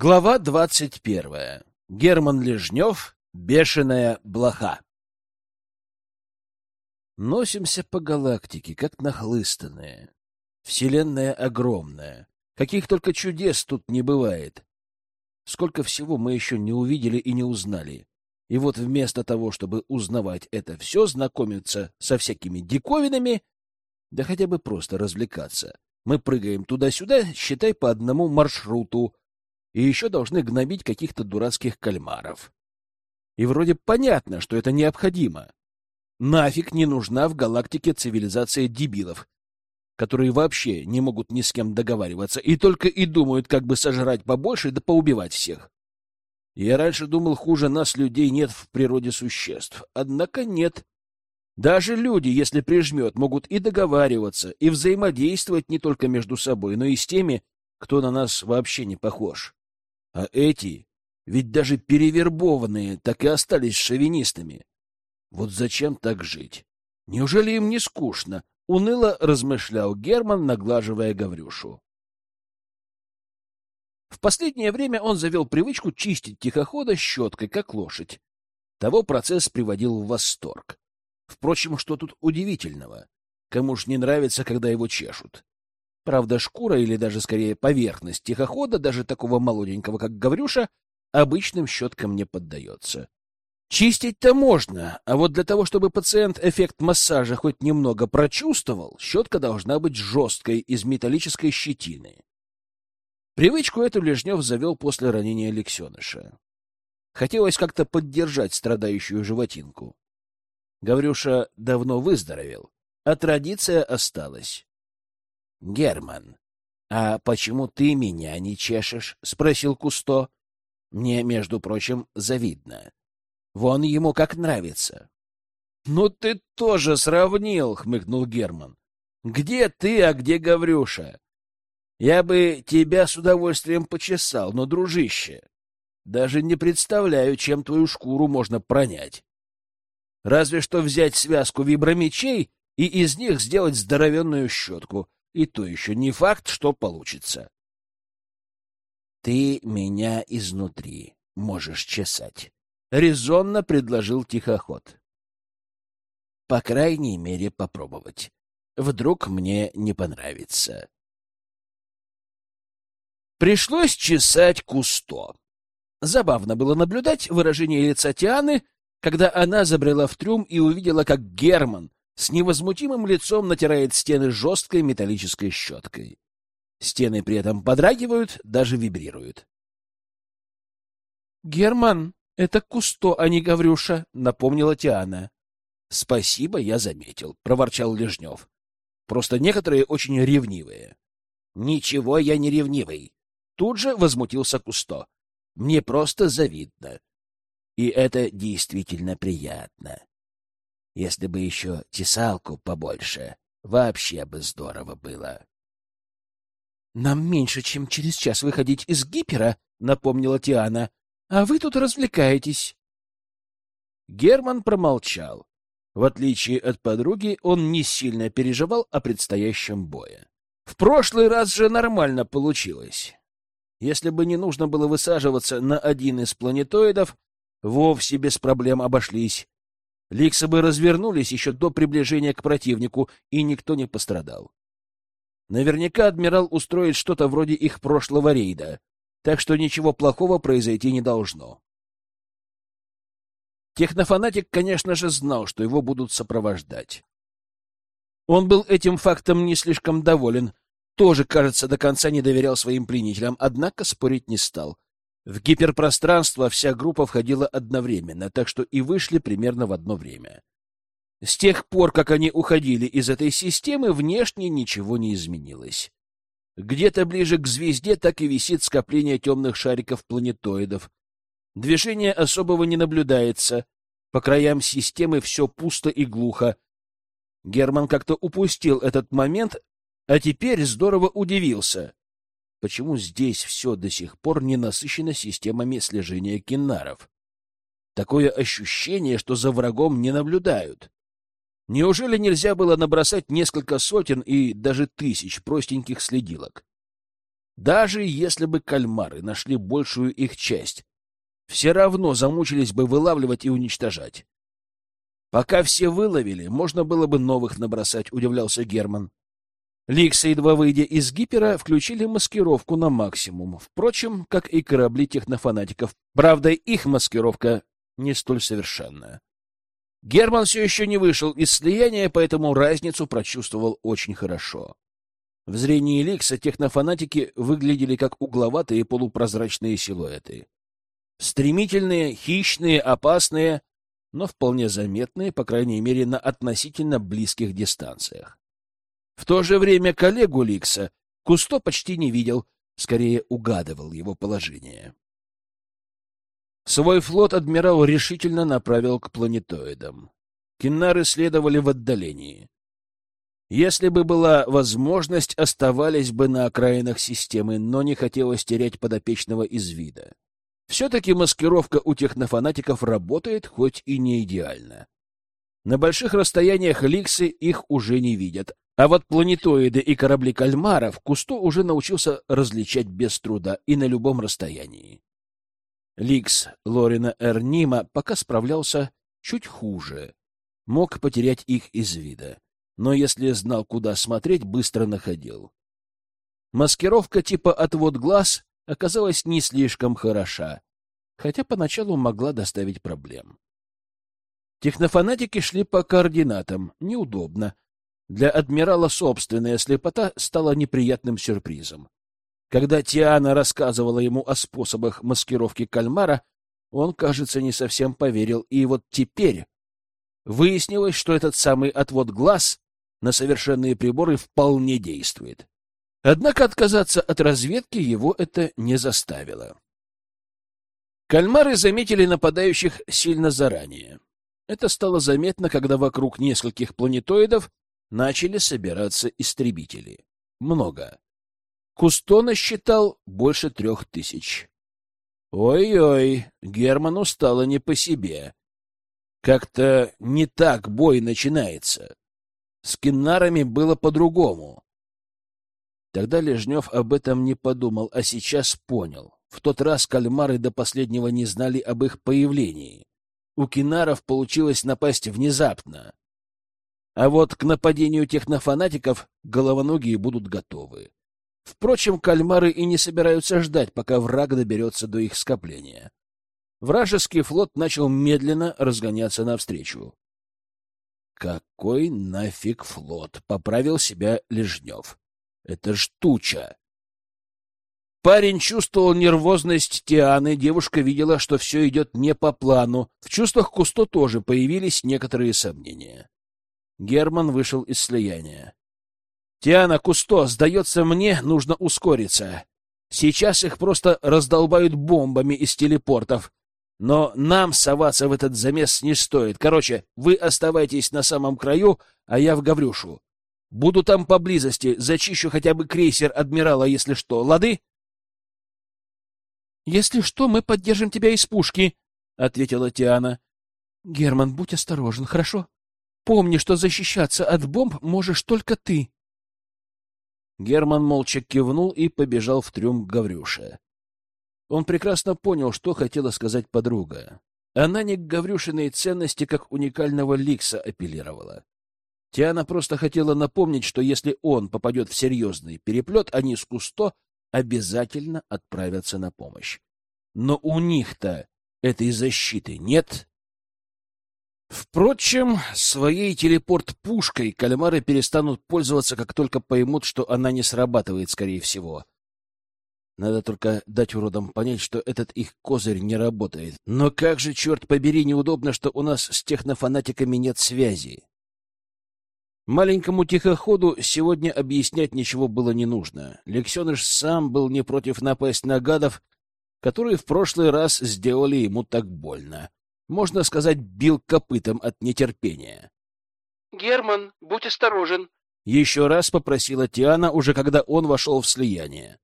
Глава двадцать первая. Герман Лежнев. Бешеная блоха. Носимся по галактике, как нахлыстанные. Вселенная огромная. Каких только чудес тут не бывает. Сколько всего мы еще не увидели и не узнали. И вот вместо того, чтобы узнавать это все, знакомиться со всякими диковинами, да хотя бы просто развлекаться, мы прыгаем туда-сюда, считай, по одному маршруту, и еще должны гнобить каких-то дурацких кальмаров. И вроде понятно, что это необходимо. Нафиг не нужна в галактике цивилизация дебилов, которые вообще не могут ни с кем договариваться и только и думают, как бы сожрать побольше да поубивать всех. Я раньше думал, хуже нас, людей, нет в природе существ. Однако нет. Даже люди, если прижмет, могут и договариваться, и взаимодействовать не только между собой, но и с теми, кто на нас вообще не похож. А эти, ведь даже перевербованные, так и остались шовинистами. Вот зачем так жить? Неужели им не скучно? Уныло размышлял Герман, наглаживая Гаврюшу. В последнее время он завел привычку чистить тихохода щеткой, как лошадь. Того процесс приводил в восторг. Впрочем, что тут удивительного? Кому ж не нравится, когда его чешут? Правда, шкура или даже скорее поверхность тихохода, даже такого молоденького, как Гаврюша, обычным щеткам не поддается. Чистить-то можно, а вот для того, чтобы пациент эффект массажа хоть немного прочувствовал, щетка должна быть жесткой, из металлической щетины. Привычку эту Лежнев завел после ранения Лексеныша. Хотелось как-то поддержать страдающую животинку. Гаврюша давно выздоровел, а традиция осталась. — Герман, а почему ты меня не чешешь? — спросил Кусто. — Мне, между прочим, завидно. Вон ему как нравится. — Ну ты тоже сравнил, — хмыкнул Герман. — Где ты, а где Гаврюша? Я бы тебя с удовольствием почесал, но, дружище, даже не представляю, чем твою шкуру можно пронять. Разве что взять связку вибромечей и из них сделать здоровенную щетку — и то еще не факт, что получится. Ты меня изнутри можешь чесать, резонно предложил тихоход. По крайней мере, попробовать. Вдруг мне не понравится. Пришлось чесать кусто. Забавно было наблюдать выражение лица Тианы, когда она забрела в трюм и увидела, как Герман с невозмутимым лицом натирает стены жесткой металлической щеткой. Стены при этом подрагивают, даже вибрируют. — Герман, это Кусто, а не Гаврюша, — напомнила Тиана. — Спасибо, я заметил, — проворчал Лежнев. — Просто некоторые очень ревнивые. — Ничего, я не ревнивый. Тут же возмутился Кусто. — Мне просто завидно. И это действительно приятно. Если бы еще тесалку побольше, вообще бы здорово было. — Нам меньше, чем через час выходить из гипера, — напомнила Тиана. — А вы тут развлекаетесь. Герман промолчал. В отличие от подруги, он не сильно переживал о предстоящем бое. В прошлый раз же нормально получилось. Если бы не нужно было высаживаться на один из планетоидов, вовсе без проблем обошлись. Ликсы бы развернулись еще до приближения к противнику, и никто не пострадал. Наверняка адмирал устроит что-то вроде их прошлого рейда, так что ничего плохого произойти не должно. Технофанатик, конечно же, знал, что его будут сопровождать. Он был этим фактом не слишком доволен, тоже, кажется, до конца не доверял своим пленителям, однако спорить не стал — в гиперпространство вся группа входила одновременно, так что и вышли примерно в одно время. С тех пор, как они уходили из этой системы, внешне ничего не изменилось. Где-то ближе к звезде так и висит скопление темных шариков-планетоидов. Движения особого не наблюдается. По краям системы все пусто и глухо. Герман как-то упустил этот момент, а теперь здорово удивился почему здесь все до сих пор не насыщено системами слежения киннаров. Такое ощущение, что за врагом не наблюдают. Неужели нельзя было набросать несколько сотен и даже тысяч простеньких следилок? Даже если бы кальмары нашли большую их часть, все равно замучились бы вылавливать и уничтожать. Пока все выловили, можно было бы новых набросать, удивлялся Герман. Ликсы, едва выйдя из гипера, включили маскировку на максимум. Впрочем, как и корабли технофанатиков. Правда, их маскировка не столь совершенная. Герман все еще не вышел из слияния, поэтому разницу прочувствовал очень хорошо. В зрении Ликса технофанатики выглядели как угловатые полупрозрачные силуэты. Стремительные, хищные, опасные, но вполне заметные, по крайней мере, на относительно близких дистанциях. В то же время коллегу Ликса Кусто почти не видел, скорее угадывал его положение. Свой флот адмирал решительно направил к планетоидам. Киннары следовали в отдалении. Если бы была возможность, оставались бы на окраинах системы, но не хотелось терять подопечного из вида. Все-таки маскировка у технофанатиков работает, хоть и не идеально. На больших расстояниях ликсы их уже не видят, а вот планетоиды и корабли кальмаров Кусто уже научился различать без труда и на любом расстоянии. Ликс Лорина Эрнима пока справлялся чуть хуже, мог потерять их из вида, но если знал, куда смотреть, быстро находил. Маскировка типа «отвод глаз» оказалась не слишком хороша, хотя поначалу могла доставить проблем. Технофанатики шли по координатам. Неудобно. Для адмирала собственная слепота стала неприятным сюрпризом. Когда Тиана рассказывала ему о способах маскировки кальмара, он, кажется, не совсем поверил, и вот теперь выяснилось, что этот самый отвод глаз на совершенные приборы вполне действует. Однако отказаться от разведки его это не заставило. Кальмары заметили нападающих сильно заранее. Это стало заметно, когда вокруг нескольких планетоидов начали собираться истребители. Много. Кустона считал больше трех тысяч. Ой-ой, Герману стало не по себе. Как-то не так бой начинается. С киннарами было по-другому. Тогда Лежнев об этом не подумал, а сейчас понял. В тот раз кальмары до последнего не знали об их появлении. У кинаров получилось напасть внезапно. А вот к нападению технофанатиков головоногие будут готовы. Впрочем, кальмары и не собираются ждать, пока враг доберется до их скопления. Вражеский флот начал медленно разгоняться навстречу. Какой нафиг флот? Поправил себя Лежнев. Это ж туча. Парень чувствовал нервозность Тианы, девушка видела, что все идет не по плану. В чувствах Кусто тоже появились некоторые сомнения. Герман вышел из слияния. — Тиана, Кусто, сдается мне, нужно ускориться. Сейчас их просто раздолбают бомбами из телепортов. Но нам соваться в этот замес не стоит. Короче, вы оставайтесь на самом краю, а я в Гаврюшу. Буду там поблизости, зачищу хотя бы крейсер адмирала, если что. Лады? — Если что, мы поддержим тебя из пушки, — ответила Тиана. — Герман, будь осторожен, хорошо? Помни, что защищаться от бомб можешь только ты. Герман молча кивнул и побежал в трюм к Гаврюше. Он прекрасно понял, что хотела сказать подруга. Она не к Гаврюшиной ценности как уникального ликса апеллировала. Тиана просто хотела напомнить, что если он попадет в серьезный переплет, они с Кусто обязательно отправятся на помощь. Но у них-то этой защиты нет. Впрочем, своей телепорт-пушкой кальмары перестанут пользоваться, как только поймут, что она не срабатывает, скорее всего. Надо только дать уродам понять, что этот их козырь не работает. Но как же, черт побери, неудобно, что у нас с технофанатиками нет связи. Маленькому тихоходу сегодня объяснять ничего было не нужно. Лексеныш сам был не против напасть на гадов, которые в прошлый раз сделали ему так больно. Можно сказать, бил копытом от нетерпения. — Герман, будь осторожен! — еще раз попросила Тиана, уже когда он вошел в слияние.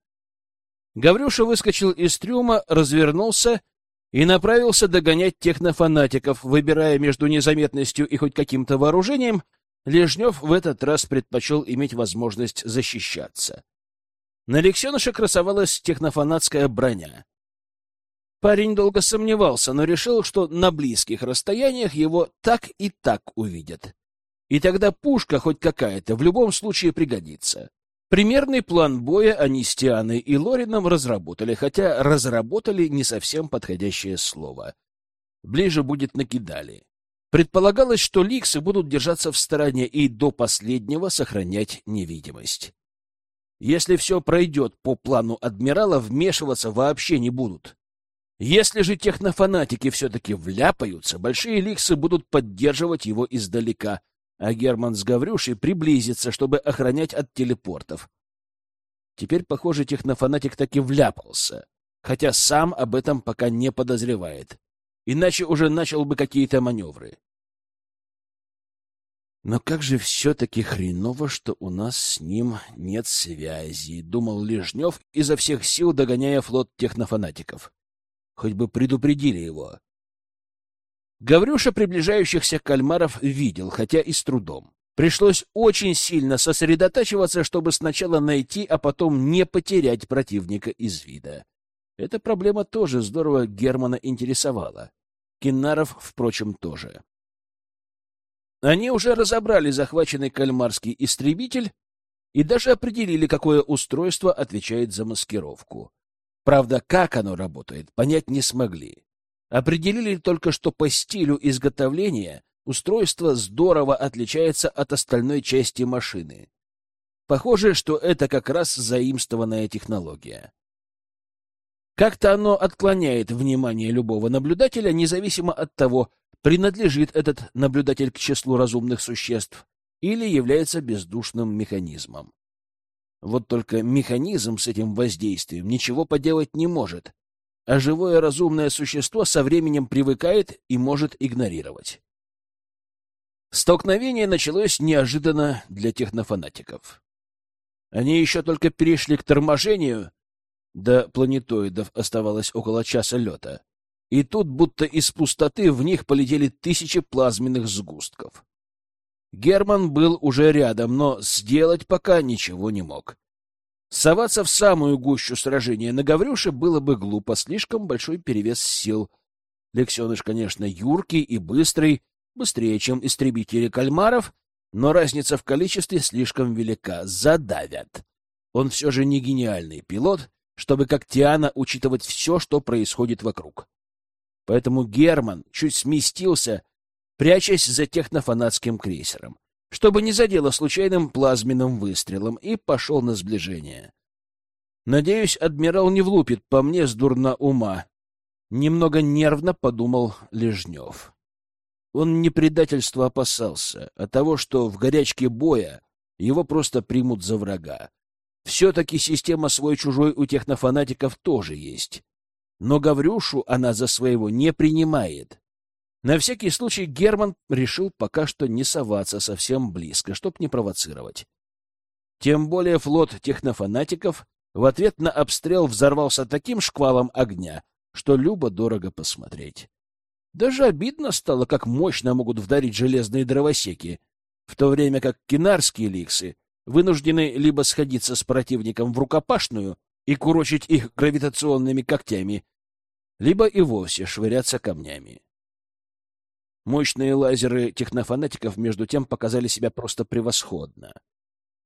Гаврюша выскочил из трюма, развернулся и направился догонять технофанатиков, выбирая между незаметностью и хоть каким-то вооружением — Лежнев в этот раз предпочел иметь возможность защищаться. На Лексеныше красовалась технофанатская броня. Парень долго сомневался, но решил, что на близких расстояниях его так и так увидят. И тогда пушка хоть какая-то в любом случае пригодится. Примерный план боя они с Тианой и Лорином разработали, хотя разработали не совсем подходящее слово. Ближе будет накидали. Предполагалось, что ликсы будут держаться в стороне и до последнего сохранять невидимость. Если все пройдет по плану адмирала, вмешиваться вообще не будут. Если же технофанатики все-таки вляпаются, большие ликсы будут поддерживать его издалека, а Герман с Гаврюшей приблизится, чтобы охранять от телепортов. Теперь, похоже, технофанатик таки вляпался, хотя сам об этом пока не подозревает. Иначе уже начал бы какие-то маневры. Но как же все-таки хреново, что у нас с ним нет связи, — думал Лежнев, изо всех сил догоняя флот технофанатиков. Хоть бы предупредили его. Гаврюша приближающихся кальмаров видел, хотя и с трудом. Пришлось очень сильно сосредотачиваться, чтобы сначала найти, а потом не потерять противника из вида. Эта проблема тоже здорово Германа интересовала. Киннаров, впрочем, тоже. Они уже разобрали захваченный кальмарский истребитель и даже определили, какое устройство отвечает за маскировку. Правда, как оно работает, понять не смогли. Определили только, что по стилю изготовления устройство здорово отличается от остальной части машины. Похоже, что это как раз заимствованная технология. Как-то оно отклоняет внимание любого наблюдателя, независимо от того, принадлежит этот наблюдатель к числу разумных существ или является бездушным механизмом. Вот только механизм с этим воздействием ничего поделать не может, а живое разумное существо со временем привыкает и может игнорировать. Столкновение началось неожиданно для технофанатиков. Они еще только перешли к торможению, до планетоидов оставалось около часа лета, и тут будто из пустоты в них полетели тысячи плазменных сгустков. Герман был уже рядом, но сделать пока ничего не мог. Соваться в самую гущу сражения на Гаврюше было бы глупо, слишком большой перевес сил. Лексеныш, конечно, юркий и быстрый, быстрее, чем истребители кальмаров, но разница в количестве слишком велика, задавят. Он все же не гениальный пилот, чтобы как Тиана учитывать все, что происходит вокруг. Поэтому Герман чуть сместился, прячась за технофанатским крейсером, чтобы не задело случайным плазменным выстрелом, и пошел на сближение. Надеюсь, адмирал не влупит по мне с дурна ума. Немного нервно подумал Лежнев. Он не предательства опасался, а того, что в горячке боя его просто примут за врага. Все-таки система свой-чужой у технофанатиков тоже есть но Гаврюшу она за своего не принимает. На всякий случай Герман решил пока что не соваться совсем близко, чтоб не провоцировать. Тем более флот технофанатиков в ответ на обстрел взорвался таким шквалом огня, что любо-дорого посмотреть. Даже обидно стало, как мощно могут вдарить железные дровосеки, в то время как кинарские ликсы вынуждены либо сходиться с противником в рукопашную и курочить их гравитационными когтями, либо и вовсе швыряться камнями. Мощные лазеры технофанатиков, между тем, показали себя просто превосходно.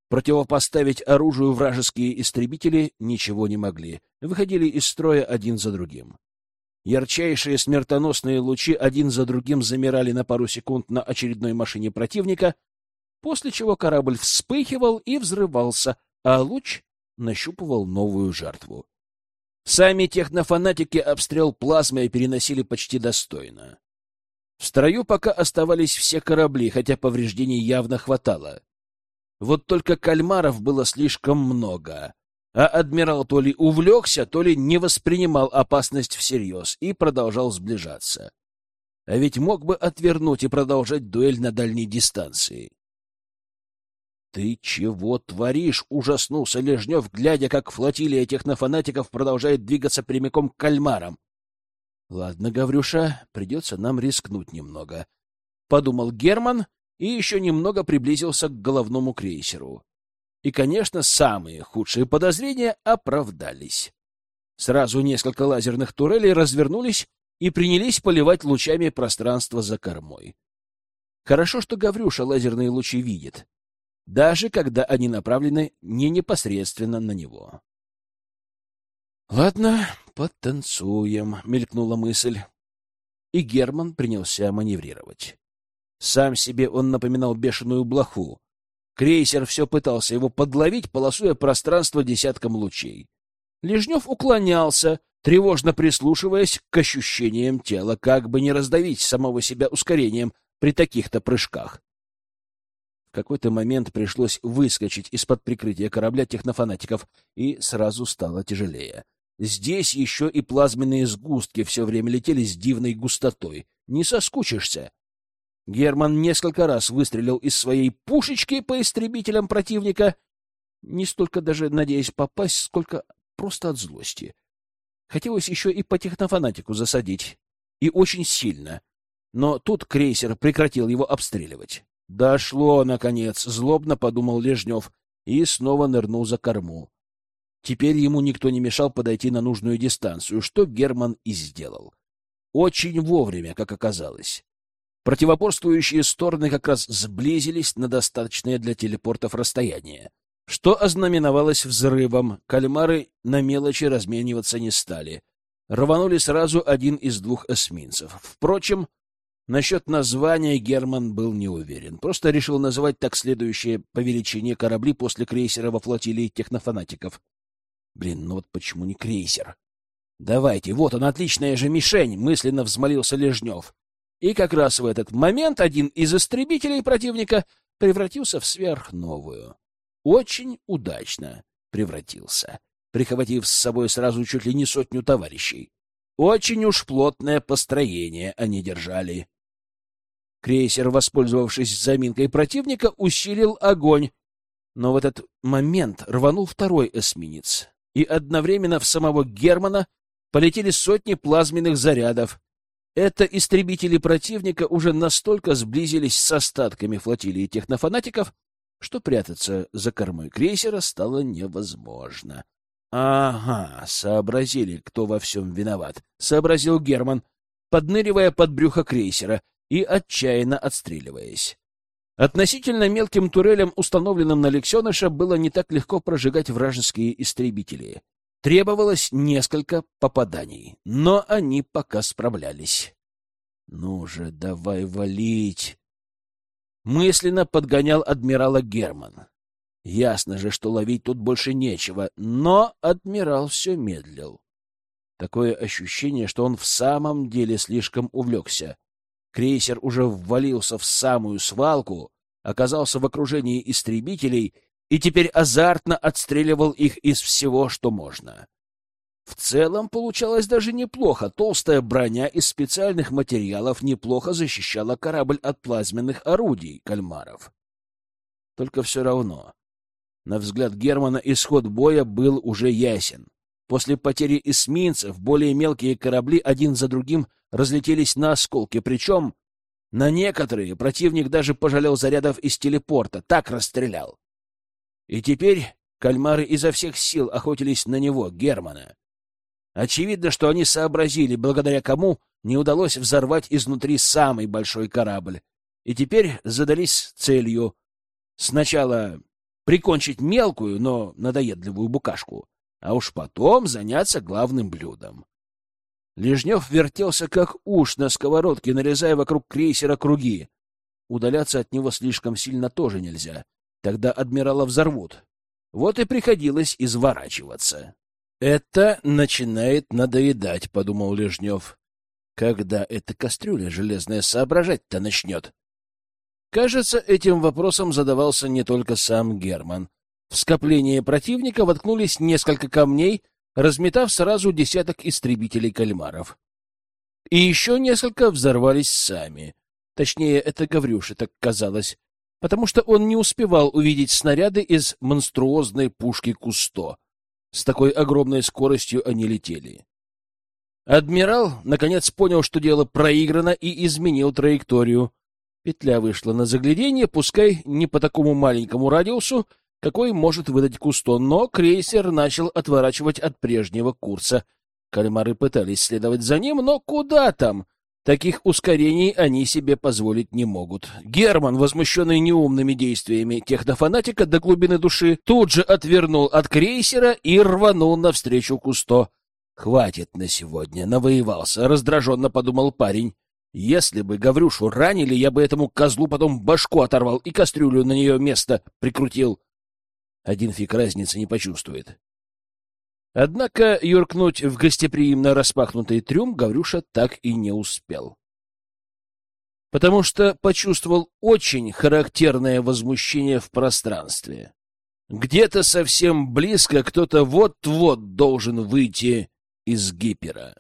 Противопоставить оружию вражеские истребители ничего не могли, выходили из строя один за другим. Ярчайшие смертоносные лучи один за другим замирали на пару секунд на очередной машине противника, после чего корабль вспыхивал и взрывался, а луч нащупывал новую жертву. Сами технофанатики обстрел плазмой переносили почти достойно. В строю пока оставались все корабли, хотя повреждений явно хватало. Вот только кальмаров было слишком много, а адмирал то ли увлекся, то ли не воспринимал опасность всерьез и продолжал сближаться. А ведь мог бы отвернуть и продолжать дуэль на дальней дистанции. «Ты чего творишь?» — ужаснулся Лежнев, глядя, как флотилия технофанатиков продолжает двигаться прямиком к кальмарам. «Ладно, Гаврюша, придется нам рискнуть немного», — подумал Герман и еще немного приблизился к головному крейсеру. И, конечно, самые худшие подозрения оправдались. Сразу несколько лазерных турелей развернулись и принялись поливать лучами пространство за кормой. Хорошо, что Гаврюша лазерные лучи видит, даже когда они направлены не непосредственно на него. «Ладно, потанцуем», — мелькнула мысль. И Герман принялся маневрировать. Сам себе он напоминал бешеную блоху. Крейсер все пытался его подловить, полосуя пространство десятком лучей. Лежнев уклонялся, тревожно прислушиваясь к ощущениям тела, как бы не раздавить самого себя ускорением при таких-то прыжках. В какой-то момент пришлось выскочить из-под прикрытия корабля технофанатиков, и сразу стало тяжелее. Здесь еще и плазменные сгустки все время летели с дивной густотой. Не соскучишься. Герман несколько раз выстрелил из своей пушечки по истребителям противника, не столько даже надеясь попасть, сколько просто от злости. Хотелось еще и по технофанатику засадить. И очень сильно. Но тут крейсер прекратил его обстреливать. «Дошло, наконец!» — злобно подумал Лежнев и снова нырнул за корму. Теперь ему никто не мешал подойти на нужную дистанцию, что Герман и сделал. Очень вовремя, как оказалось. Противоборствующие стороны как раз сблизились на достаточное для телепортов расстояние, что ознаменовалось взрывом. Кальмары на мелочи размениваться не стали. Рванули сразу один из двух эсминцев. Впрочем, насчет названия Герман был не уверен. Просто решил называть так следующие по величине корабли после крейсера во флотилии технофанатиков — Блин, ну вот почему не крейсер? Давайте, вот он, отличная же мишень, мысленно взмолился Лежнев. И как раз в этот момент один из истребителей противника превратился в сверхновую. Очень удачно превратился, прихватив с собой сразу чуть ли не сотню товарищей. Очень уж плотное построение они держали. Крейсер, воспользовавшись заминкой противника, усилил огонь, но в этот момент рванул второй эсминец и одновременно в самого Германа полетели сотни плазменных зарядов. Это истребители противника уже настолько сблизились с остатками флотилии технофанатиков, что прятаться за кормой крейсера стало невозможно. «Ага, сообразили, кто во всем виноват», — сообразил Герман, подныривая под брюхо крейсера и отчаянно отстреливаясь. Относительно мелким турелям, установленным на Лексеныша, было не так легко прожигать вражеские истребители. Требовалось несколько попаданий, но они пока справлялись. «Ну же, давай валить!» Мысленно подгонял адмирала Герман. Ясно же, что ловить тут больше нечего, но адмирал все медлил. Такое ощущение, что он в самом деле слишком увлекся. Крейсер уже ввалился в самую свалку, оказался в окружении истребителей и теперь азартно отстреливал их из всего, что можно. В целом получалось даже неплохо. Толстая броня из специальных материалов неплохо защищала корабль от плазменных орудий кальмаров. Только все равно, на взгляд Германа, исход боя был уже ясен. После потери эсминцев более мелкие корабли один за другим разлетелись на осколки, причем на некоторые противник даже пожалел зарядов из телепорта, так расстрелял. И теперь кальмары изо всех сил охотились на него, Германа. Очевидно, что они сообразили, благодаря кому не удалось взорвать изнутри самый большой корабль, и теперь задались целью сначала прикончить мелкую, но надоедливую букашку, а уж потом заняться главным блюдом. Лежнев вертелся как уж на сковородке, нарезая вокруг крейсера круги. Удаляться от него слишком сильно тоже нельзя. Тогда адмирала взорвут. Вот и приходилось изворачиваться. «Это начинает надоедать», — подумал Лежнев. «Когда эта кастрюля железная соображать-то начнет?» Кажется, этим вопросом задавался не только сам Герман. В скопление противника воткнулись несколько камней, разметав сразу десяток истребителей кальмаров. И еще несколько взорвались сами. Точнее, это Гаврюше так казалось, потому что он не успевал увидеть снаряды из монструозной пушки Кусто. С такой огромной скоростью они летели. Адмирал, наконец, понял, что дело проиграно, и изменил траекторию. Петля вышла на заглядение, пускай не по такому маленькому радиусу, какой может выдать Кусто, но крейсер начал отворачивать от прежнего курса. Кальмары пытались следовать за ним, но куда там? Таких ускорений они себе позволить не могут. Герман, возмущенный неумными действиями технофанатика до глубины души, тут же отвернул от крейсера и рванул навстречу Кусто. «Хватит на сегодня, навоевался», — раздраженно подумал парень. «Если бы Гаврюшу ранили, я бы этому козлу потом башку оторвал и кастрюлю на нее место прикрутил. Один фиг разницы не почувствует». Однако юркнуть в гостеприимно распахнутый трюм Гаврюша так и не успел. Потому что почувствовал очень характерное возмущение в пространстве. Где-то совсем близко кто-то вот-вот должен выйти из гипера.